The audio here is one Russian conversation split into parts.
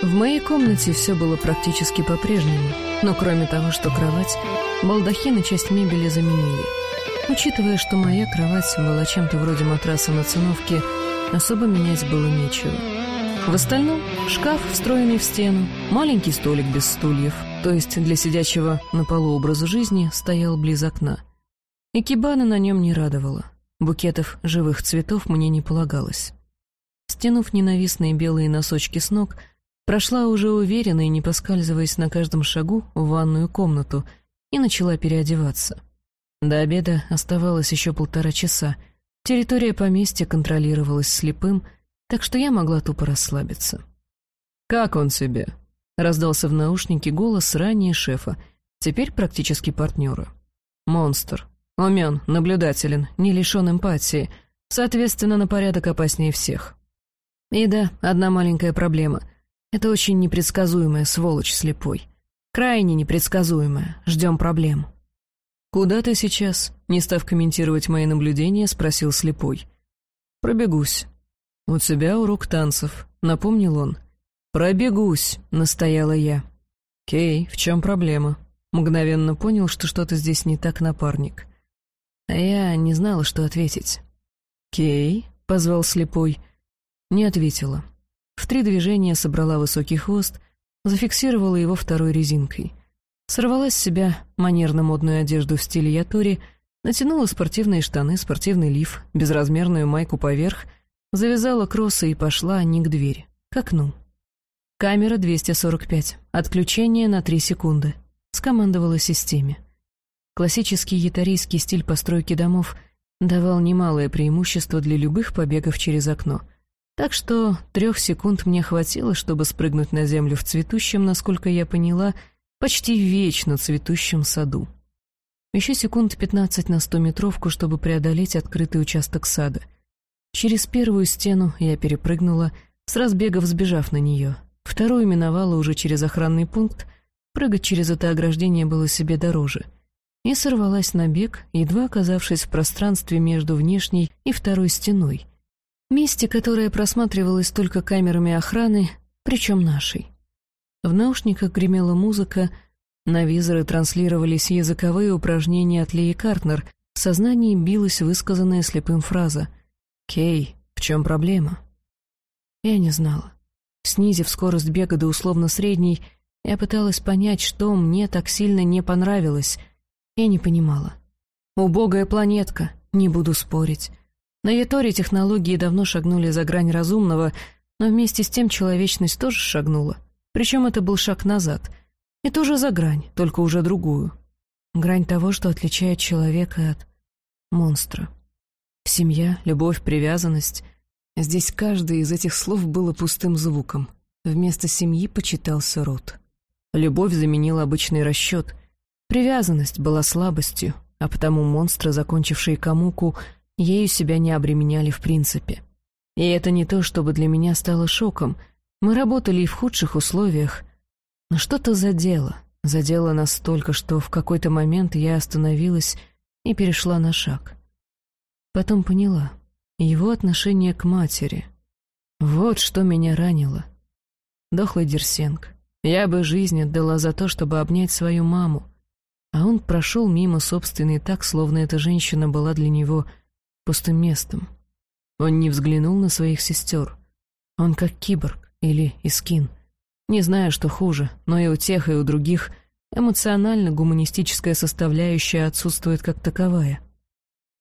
В моей комнате все было практически по-прежнему, но кроме того, что кровать, балдахин и часть мебели заменили. Учитывая, что моя кровать была чем-то вроде матраса на циновке, особо менять было нечего. В остальном шкаф, встроенный в стену, маленький столик без стульев, то есть для сидящего на полу образа жизни, стоял близ окна. Экибана на нем не радовала. Букетов живых цветов мне не полагалось. Стянув ненавистные белые носочки с ног, прошла уже уверенно и не поскальзываясь на каждом шагу в ванную комнату и начала переодеваться. До обеда оставалось еще полтора часа. Территория поместья контролировалась слепым, так что я могла тупо расслабиться. «Как он себе?» — раздался в наушнике голос ранее шефа, теперь практически партнера. «Монстр. Умен, наблюдателен, не лишен эмпатии, соответственно, на порядок опаснее всех. И да, одна маленькая проблема. Это очень непредсказуемая сволочь слепой. Крайне непредсказуемая. Ждем проблем». «Куда ты сейчас?» — не став комментировать мои наблюдения, спросил слепой. «Пробегусь. «У тебя урок танцев», — напомнил он. «Пробегусь», — настояла я. «Кей, в чем проблема?» Мгновенно понял, что что-то здесь не так, напарник. А я не знала, что ответить. «Кей?» — позвал слепой. Не ответила. Три движения собрала высокий хвост, зафиксировала его второй резинкой. Сорвала с себя манерно-модную одежду в стиле ятори, натянула спортивные штаны, спортивный лиф, безразмерную майку поверх — Завязала кроссы и пошла не к двери, к окну. «Камера 245. Отключение на 3 секунды», — скомандовала системе. Классический ятарийский стиль постройки домов давал немалое преимущество для любых побегов через окно. Так что трех секунд мне хватило, чтобы спрыгнуть на землю в цветущем, насколько я поняла, почти вечно цветущем саду. Еще секунд пятнадцать на стометровку, чтобы преодолеть открытый участок сада — Через первую стену я перепрыгнула, с разбега взбежав на нее. Вторую миновала уже через охранный пункт, прыгать через это ограждение было себе дороже. И сорвалась на бег, едва оказавшись в пространстве между внешней и второй стеной. Месте, которое просматривалось только камерами охраны, причем нашей. В наушниках гремела музыка, на визоры транслировались языковые упражнения от Леи Картнер, в сознании билась высказанная слепым фраза — «Кей, в чем проблема?» Я не знала. Снизив скорость бега до условно-средней, я пыталась понять, что мне так сильно не понравилось, и не понимала. Убогая планетка, не буду спорить. На Яторе технологии давно шагнули за грань разумного, но вместе с тем человечность тоже шагнула. Причем это был шаг назад. И тоже за грань, только уже другую. Грань того, что отличает человека от монстра. Семья, любовь, привязанность. Здесь каждое из этих слов было пустым звуком. Вместо семьи почитался род. Любовь заменила обычный расчет. Привязанность была слабостью, а потому монстры, закончившие Камуку, ею себя не обременяли в принципе. И это не то, чтобы для меня стало шоком. Мы работали и в худших условиях. Но что-то задело. Задело настолько, что в какой-то момент я остановилась и перешла на шаг. Потом поняла. Его отношение к матери. Вот что меня ранило. Дохлый Дерсенг. Я бы жизнь отдала за то, чтобы обнять свою маму. А он прошел мимо собственной так, словно эта женщина была для него пустым местом. Он не взглянул на своих сестер. Он как киборг или искин. Не знаю, что хуже, но и у тех, и у других эмоционально-гуманистическая составляющая отсутствует как таковая.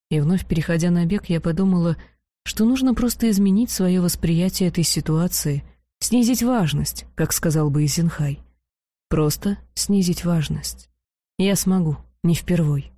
И вновь переходя на бег, я подумала, что нужно просто изменить свое восприятие этой ситуации, снизить важность, как сказал бы Исенхай. Просто снизить важность. Я смогу, не впервой.